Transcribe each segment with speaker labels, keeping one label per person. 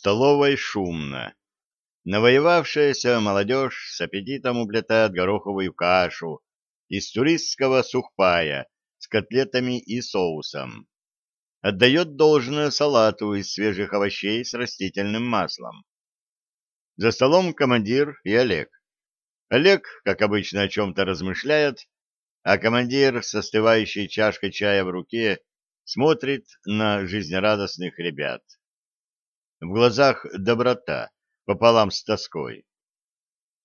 Speaker 1: столовой шумно. Навоевавшаяся молодежь с аппетитом уплетает гороховую кашу из туристского сухпая с котлетами и соусом. Отдает должное салату из свежих овощей с растительным маслом. За столом командир и Олег. Олег, как обычно, о чем-то размышляет, а командир с остывающей чашкой чая в руке смотрит на жизнерадостных ребят. В глазах доброта пополам с тоской.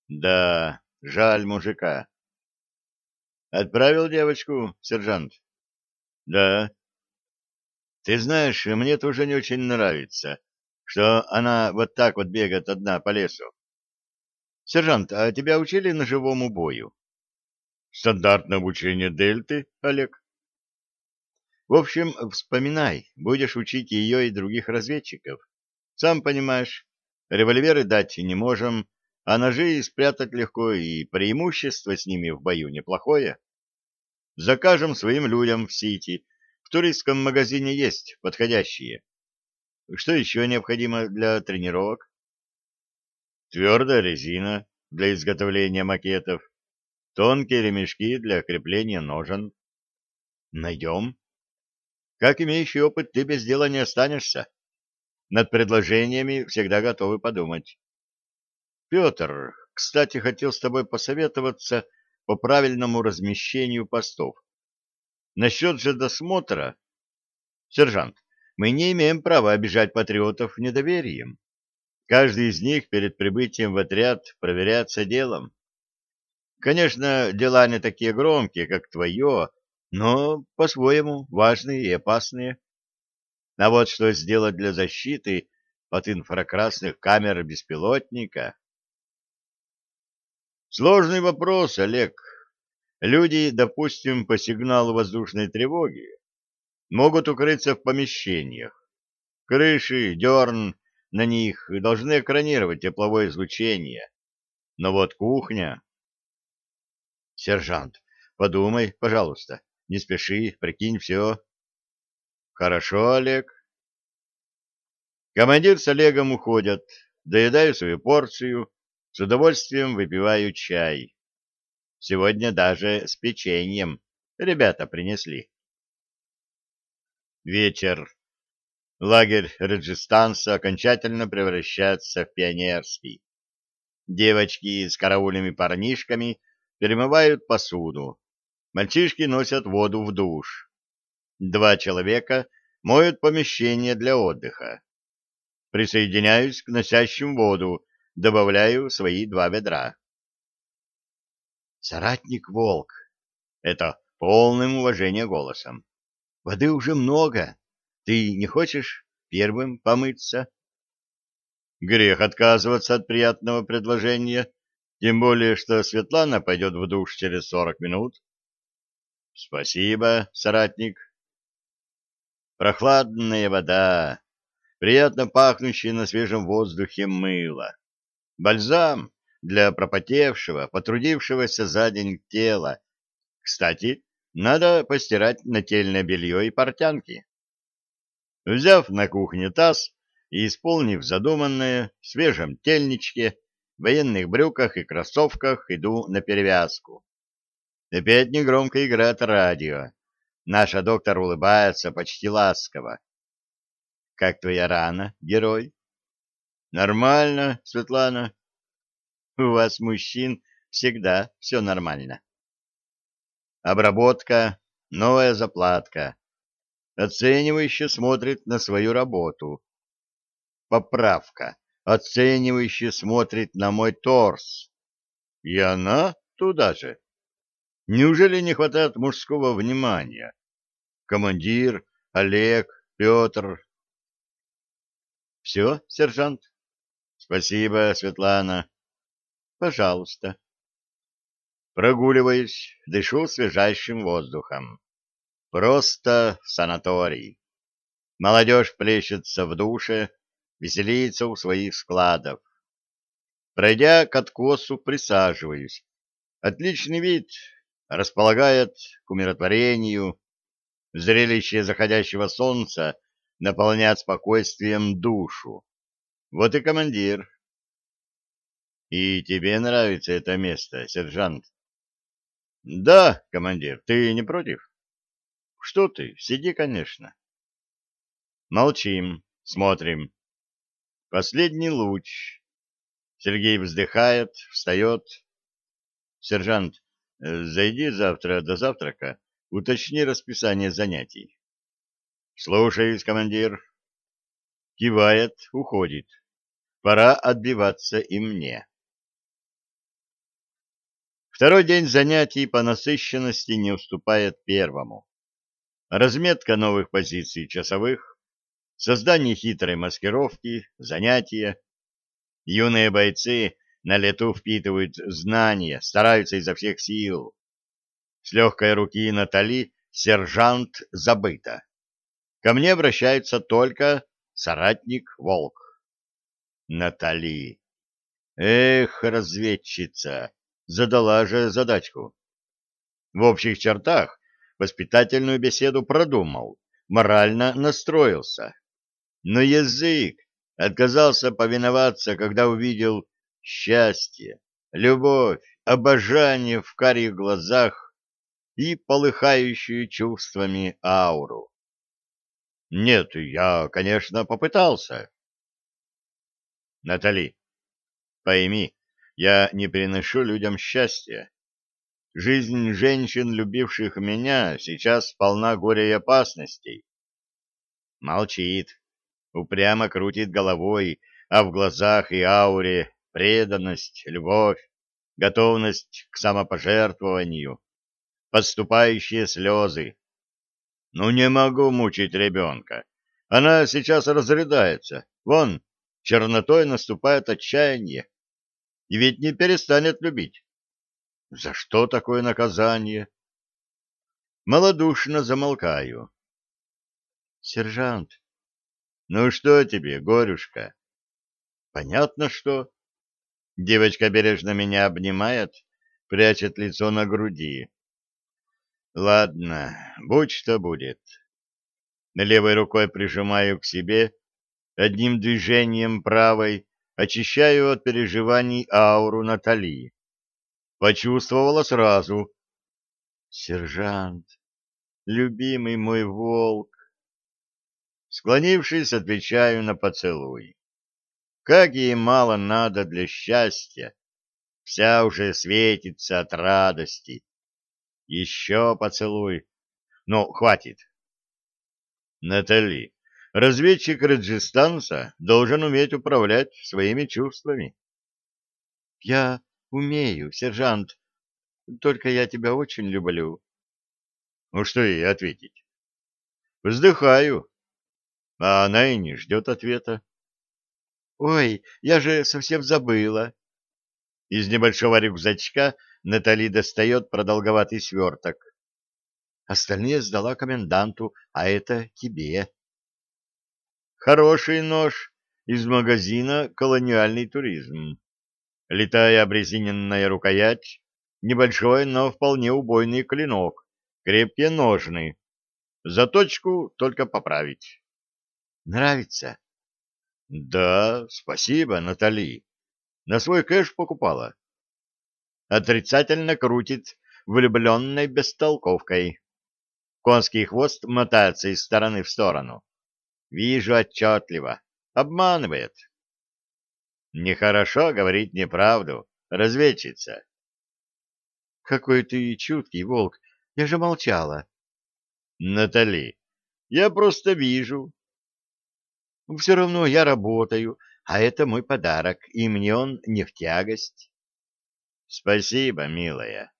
Speaker 1: Да, жаль мужика. Отправил девочку, сержант? Да. Ты знаешь, мне тоже не очень нравится, что она вот так вот бегает одна по лесу. Сержант, а тебя учили ножевому бою? Стандартное обучение Дельты, Олег. В общем, вспоминай, будешь учить ее и других разведчиков. Сам понимаешь, револьверы дать не можем, а ножи спрятать легко, и преимущество с ними в бою неплохое. Закажем своим людям в Сити. В туристском магазине есть подходящие. Что еще необходимо для тренировок? Твердая резина для изготовления макетов, тонкие ремешки для крепления ножен. Найдем. Как имеющий опыт, ты без дела не останешься. Над предложениями всегда готовы подумать. Петр, кстати, хотел с тобой посоветоваться по правильному размещению постов. Насчет же досмотра... Сержант, мы не имеем права обижать патриотов недоверием. Каждый из них перед прибытием в отряд проверяется делом. Конечно, дела не такие громкие, как твое, но по-своему важные и опасные. А вот что сделать для защиты от инфракрасных камер беспилотника? Сложный вопрос, Олег. Люди, допустим, по сигналу воздушной тревоги, могут укрыться в помещениях. Крыши, дерн на них должны экранировать тепловое излучение. Но вот кухня... Сержант, подумай, пожалуйста, не спеши, прикинь все. Хорошо, Олег. Командир с Олегом уходят, доедаю свою порцию, с удовольствием выпиваю чай. Сегодня даже с печеньем ребята принесли. Вечер. Лагерь Раджистанса окончательно превращается в пионерский. Девочки с караульными парнишками перемывают посуду. Мальчишки носят воду в душ. Два человека моют помещение для отдыха. Присоединяюсь к носящим воду, добавляю свои два ведра. Соратник Волк. Это полным уважением голосом. Воды уже много. Ты не хочешь первым помыться? Грех отказываться от приятного предложения, тем более, что Светлана пойдет в душ через сорок минут. Спасибо, соратник. Прохладная вода, приятно пахнущее на свежем воздухе мыло, бальзам для пропотевшего, потрудившегося за день тела. Кстати, надо постирать нательное белье и портянки. Взяв на кухне таз и исполнив задуманное, в свежем тельничке, военных брюках и кроссовках иду на перевязку. Опять негромко играет радио. Наша доктор улыбается почти ласково. «Как твоя рана, герой?» «Нормально, Светлана. У вас, мужчин, всегда все нормально». Обработка, новая заплатка оценивающе смотрит на свою работу. Поправка. Оценивающе смотрит на мой торс. И она туда же. Неужели не хватает мужского внимания? Командир, Олег, Петр. Все, сержант? Спасибо, Светлана. Пожалуйста. Прогуливаюсь, дышу свежайшим воздухом. Просто санаторий. Молодежь плещется в душе, веселится у своих складов. Пройдя к откосу, присаживаюсь. Отличный вид, располагает к умиротворению. Зрелище заходящего солнца наполняет спокойствием душу. Вот и командир. И тебе нравится это место, сержант? Да, командир, ты не против? Что ты, сиди, конечно. Молчим, смотрим. Последний луч. Сергей вздыхает, встает. Сержант, э, зайди завтра до завтрака, уточни расписание занятий. Слушаюсь, командир. Кивает, уходит. Пора отбиваться и мне. Второй день занятий по насыщенности не уступает первому. Разметка новых позиций часовых, создание хитрой маскировки, занятия. Юные бойцы на лету впитывают знания, стараются изо всех сил. С легкой руки Натали сержант забыто. Ко мне обращается только соратник Волк. Натали. Эх, разведчица, задала же задачку. В общих чертах воспитательную беседу продумал, морально настроился. Но язык отказался повиноваться, когда увидел счастье, любовь, обожание в карих глазах и полыхающую чувствами ауру. Нет, я, конечно, попытался. Натали, пойми, я не приношу людям счастья. Жизнь женщин, любивших меня, сейчас полна горя и опасностей. Молчит, упрямо крутит головой, а в глазах и ауре преданность, любовь, готовность к самопожертвованию, подступающие слезы. Ну, не могу мучить ребенка. Она сейчас разрыдается. Вон, чернотой наступает отчаяние. И ведь не перестанет любить. За что такое наказание? Молодушно замолкаю. Сержант, ну что тебе, горюшка? Понятно, что. Девочка бережно меня обнимает, прячет лицо на груди. Ладно, будь что будет. Левой рукой прижимаю к себе, одним движением правой очищаю от переживаний ауру Натали. Почувствовала сразу. Сержант, любимый мой волк. Склонившись, отвечаю на поцелуй. Как ей мало надо для счастья. Вся уже светится от радости. Еще поцелуй. Ну, хватит. Натали, разведчик Раджистанса должен уметь управлять своими чувствами. Я умею, сержант. Только я тебя очень люблю. Ну, что ей ответить? Вздыхаю. А она и не ждет ответа. Ой, я же совсем забыла. Из небольшого рюкзачка Натали достает продолговатый сверток. Остальные сдала коменданту, а это тебе. Хороший нож из магазина «Колониальный туризм». Летая обрезиненная рукоять, небольшой, но вполне убойный клинок, крепкие ножны. Заточку только поправить. Нравится? Да, спасибо, Натали. На свой кэш покупала. Отрицательно крутит влюбленной бестолковкой. Конский хвост мотается из стороны в сторону. Вижу отчетливо. Обманывает. Нехорошо говорить неправду, разведчица. Какой ты чуткий, волк. Я же молчала. Натали, я просто вижу, все равно я работаю, а это мой подарок, и мне он не в тягость. Спасибо, милая.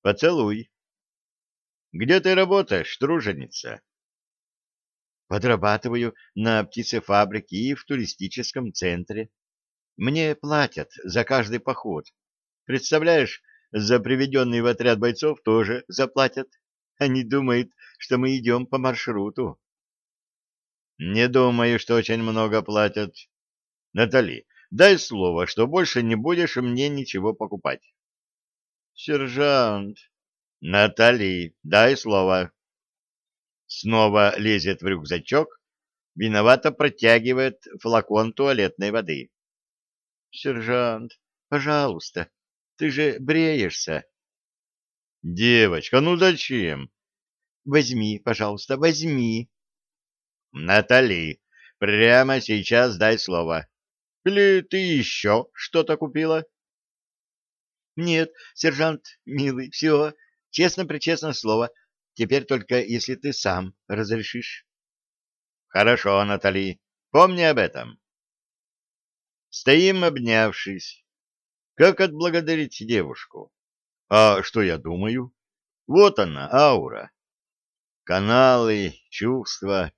Speaker 1: Поцелуй. Где ты работаешь, труженица? Подрабатываю на птицефабрике и в туристическом центре. Мне платят за каждый поход. Представляешь, за приведенный в отряд бойцов тоже заплатят. Они думают, что мы идем по маршруту. Не думаю, что очень много платят. Натали, дай слово, что больше не будешь мне ничего покупать. Сержант. Натали, дай слово. Снова лезет в рюкзачок, виновато протягивает флакон туалетной воды.
Speaker 2: — Сержант, пожалуйста, ты же бреешься.
Speaker 1: — Девочка, ну зачем?
Speaker 2: — Возьми, пожалуйста, возьми.
Speaker 1: — Натали, прямо сейчас дай слово. Или ты еще что-то купила?
Speaker 2: — Нет, сержант, милый, все, честно-пречестно слово. Теперь только если ты сам разрешишь.
Speaker 1: — Хорошо, Натали, помни об этом. Стоим, обнявшись. Как отблагодарить девушку? А что я думаю? Вот она, аура. Каналы, чувства.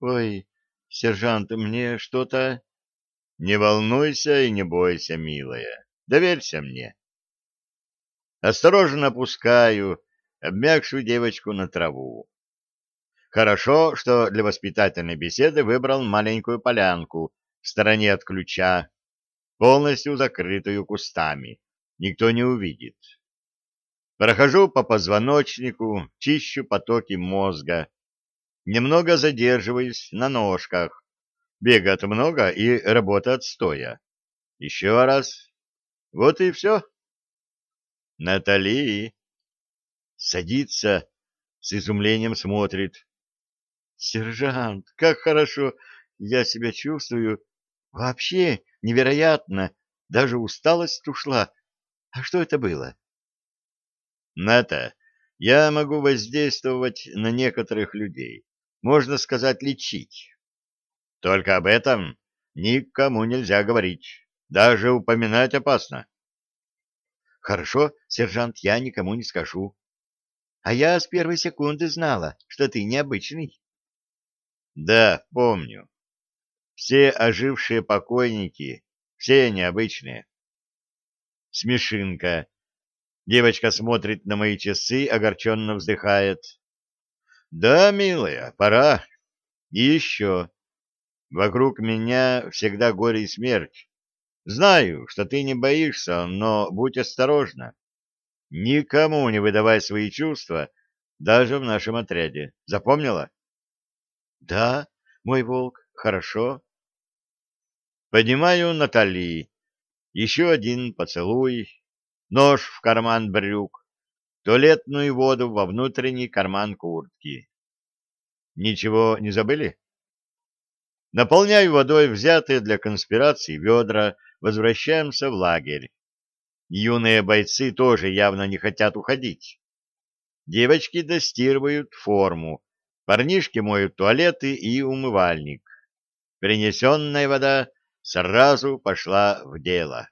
Speaker 2: Ой, сержант, мне что-то...
Speaker 1: Не волнуйся и не бойся, милая. Доверься мне. Осторожно опускаю обмякшую девочку на траву. Хорошо, что для воспитательной беседы выбрал маленькую полянку в стороне от ключа, полностью закрытую кустами. Никто не увидит. Прохожу по позвоночнику, чищу потоки мозга. Немного задерживаюсь на ножках. Бегает много и работает стоя. Еще раз. Вот и все. Натали садится, с изумлением смотрит.
Speaker 2: Сержант, как хорошо я себя чувствую. Вообще невероятно. Даже усталость ушла. А что это было?
Speaker 1: Ната, я могу воздействовать на некоторых людей. Можно сказать, лечить. Только об этом никому нельзя говорить. Даже упоминать опасно.
Speaker 2: Хорошо, сержант, я никому не скажу. А я с первой секунды знала, что ты необычный.
Speaker 1: Да, помню. Все ожившие покойники, все необычные. Смешинка. Девочка смотрит на мои часы, огорченно вздыхает. Да, милая, пора. И еще. Вокруг меня всегда горе и смерть. Знаю, что ты не боишься, но будь осторожна. Никому не выдавай свои чувства, даже в нашем отряде. Запомнила?
Speaker 2: Да, мой волк, хорошо.
Speaker 1: Поднимаю Натали. Еще один поцелуй. Нож в карман брюк. Туалетную воду во внутренний карман куртки. Ничего не забыли? Наполняю водой взятые для конспирации ведра, возвращаемся в лагерь. Юные бойцы тоже явно не хотят уходить. Девочки достирывают форму, парнишки моют туалеты и умывальник. Принесенная вода сразу пошла в дело.